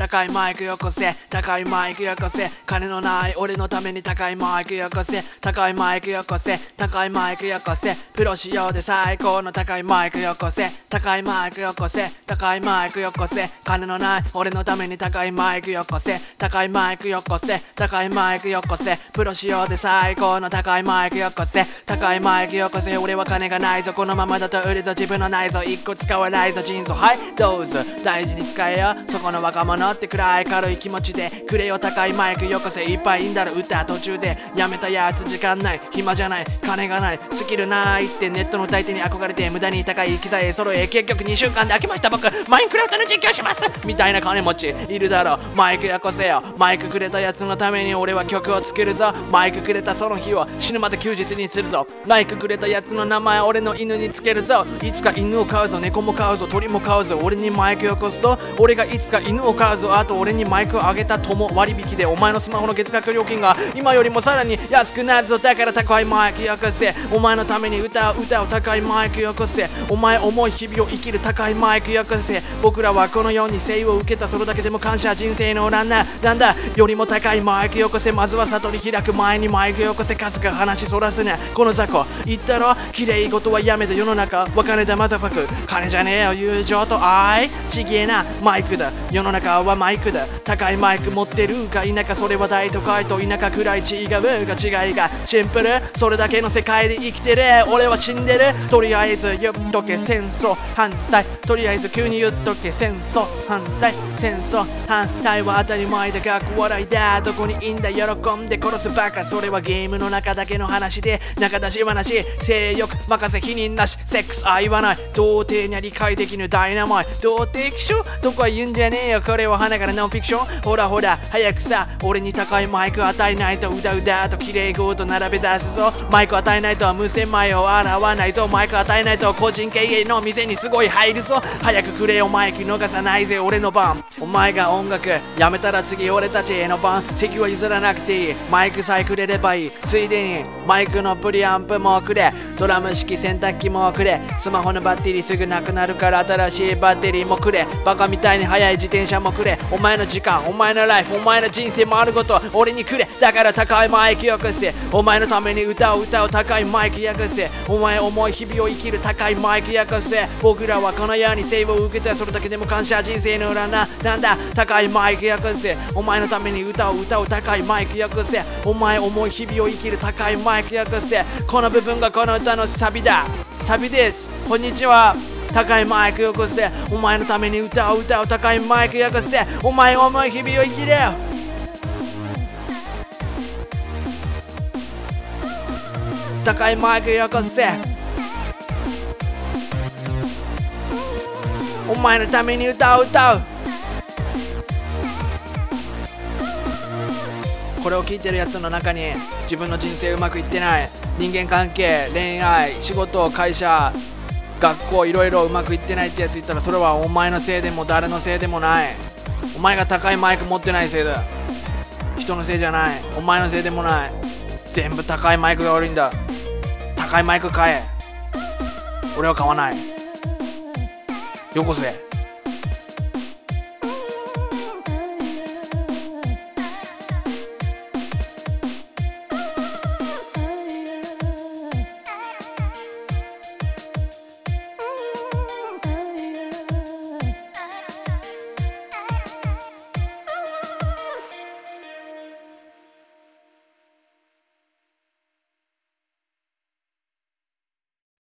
高いマイクよこせ。高いマイクよこせ。金のない俺のために高いマイクよこせ。高いマイクよこせ。高いマイクよこせ。プロ仕様で最高の高いマイクよこせ。高いマイクよこせ。高いマイクよこせ。金のない俺のために高いマイクよこせ。高いマイクよこせ。高いマイクよこせ。プロ仕様で最高の高いマイクよこせ。高いマイクよこせ。俺は金がないぞ。このままだと売るぞ。自分のないぞ。一個使わないぞ。ジーンズ。はい。どうぞ。大事に使えよ。そこの若者。って暗い軽い気持ちでくれよ高いマイクよこせいっぱいいいんだろ歌途中でやめたやつ時間ない暇じゃない金がないスキルないってネットの歌い手に憧れて無駄に高い機材揃え結局2週間で飽きました僕マインクラフトの実況しますみたいな金持ちいるだろマイクよこせよ。マイクくれたやつのために俺は曲を作るぞ。マイクくれたその日を死ぬまで休日にするぞ。マイクくれたやつの名前俺の犬につけるぞ。いつか犬を飼うぞ。猫も飼うぞ。鳥も飼うぞ。俺にマイクよこすと俺がいつか犬を飼うぞ。あと俺にマイクをあげた友割引でお前のスマホの月額料金が今よりもさらに安くなるぞ。だから高いマイクよこせ。お前のために歌う歌を高いマイクよこせ。お前重い日々を生きる高いマイクよこせ。僕らはこのように生を受けたそれだけでも感謝人生のランナーなんだ？よりも高いマイクよこせ。まずは悟り開く前にマイクよこせ。数が話そらすね。この雑魚。言ったろ？綺麗事はやめた世の中わかねだまたファク。金じゃねえよ友情と。愛ちげえな。マイクだ。世の中はマイクだ。高いマイク持ってるか？否かそれは大都会と田舎くらい違うが違いが。シンプル。それだけの世界で生きてる。俺は死んでる。とりあえず言っとけ。戦争反対。とりあえず急に言っとけ。戦争反対。戦争反対は当たり前だ学笑いだ。どこにいんだ喜んで殺すバカそれはゲームの中だけの話で。中出し話。性欲任せ否認なし。セックス愛はない。童貞には理解できぬ。ダイナマイ童貞気象？とか言うんじゃねえよ。これは花からノンフィクション。ほらほら早くさ俺に高いマイク与えないとうだうだと綺麗語と並べ出すぞ。マイク与えないとは無洗米を洗わないぞマイク与えないと個人経営の店にすごい入るぞ。早くくれよマイク逃さないぜ俺の番。お前が音楽やめたら次俺たちへの番。席は譲らなくていい。マイクさえくれればいい。ついでにマイクのプリアンプもくれ。ドラム式洗濯機もくれ。スマホのバッテリーすぐなくなるから新しいバッテリーもくれ。バカみたいに速い自転車もくれ。くれ。お前の時間お前のライフお前の人生もあること俺にくれ。だから高いマイクよくして。お前のために歌を歌う高いマイクよくして。お前重い日々を生きる高いマイクよくして。僕らはこのようにセーブを受けてそれだけでも感謝人生の裏な。なんだ？高いマイクよくして。お前のために歌を歌う高いマイクよくして。お前重い日々を生きる高いマイクよくして。この部分がこの歌のサビだ。サビです。こんにちは。高いマイクよこしてお前のために歌を歌う高いマイクよこしてお前重い日々を生きる高いマイクよこしてお前のために歌を歌う。これを聞いてるやつの中に自分の人生うまくいってない。人間関係恋愛仕事会社学校いろいろうまくいってないってやつ言ったらそれはお前のせいでも誰のせいでもない。お前が高いマイク持ってないせいだ。人のせいじゃない。お前のせいでもない。全部高いマイクが悪いんだ。高いマイク買え。俺は買わない。よこせ。